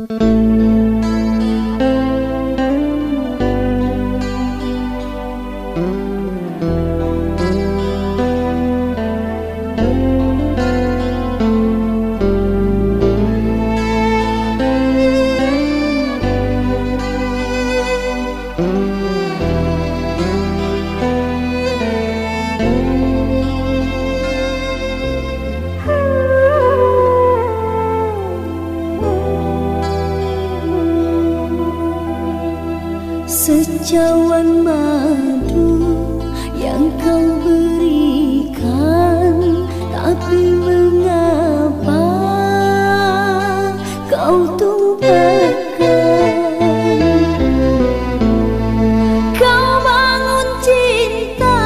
Música Secawan madu yang kau berikan Tapi mengapa kau tumpahkan? Kau bangun cinta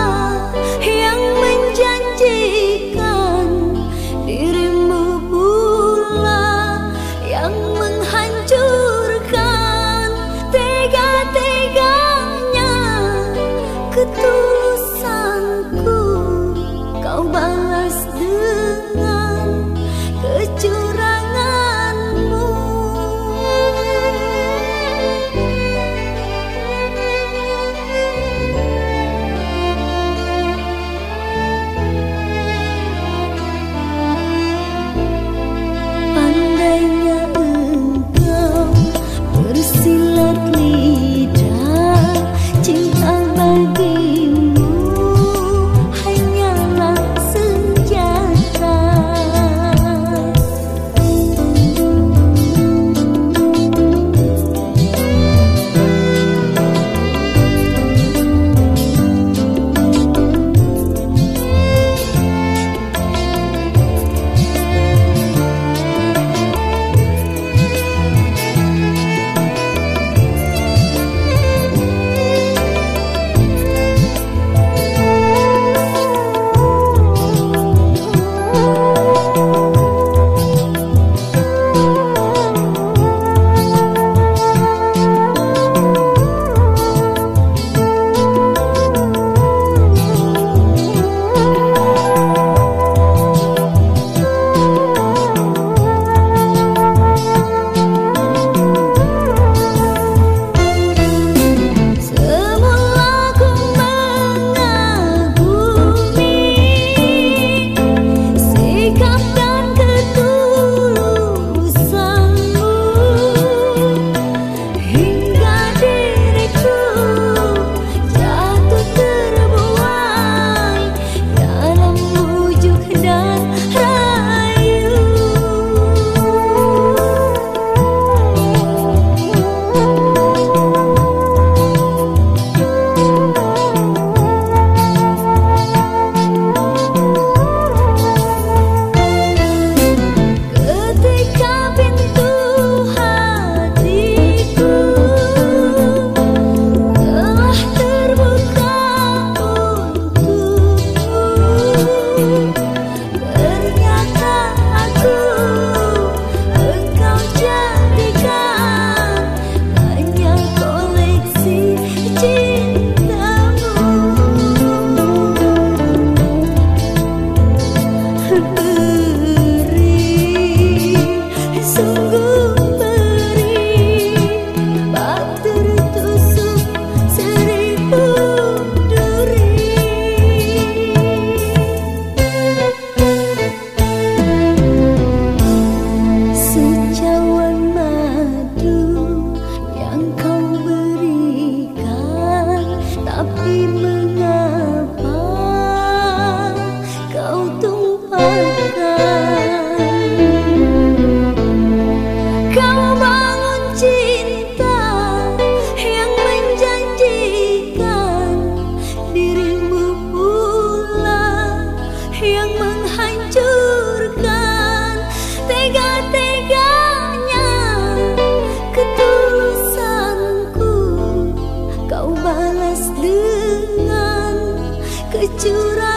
yang menjanjikan Dirimu pula yang menjanjikan kecurangan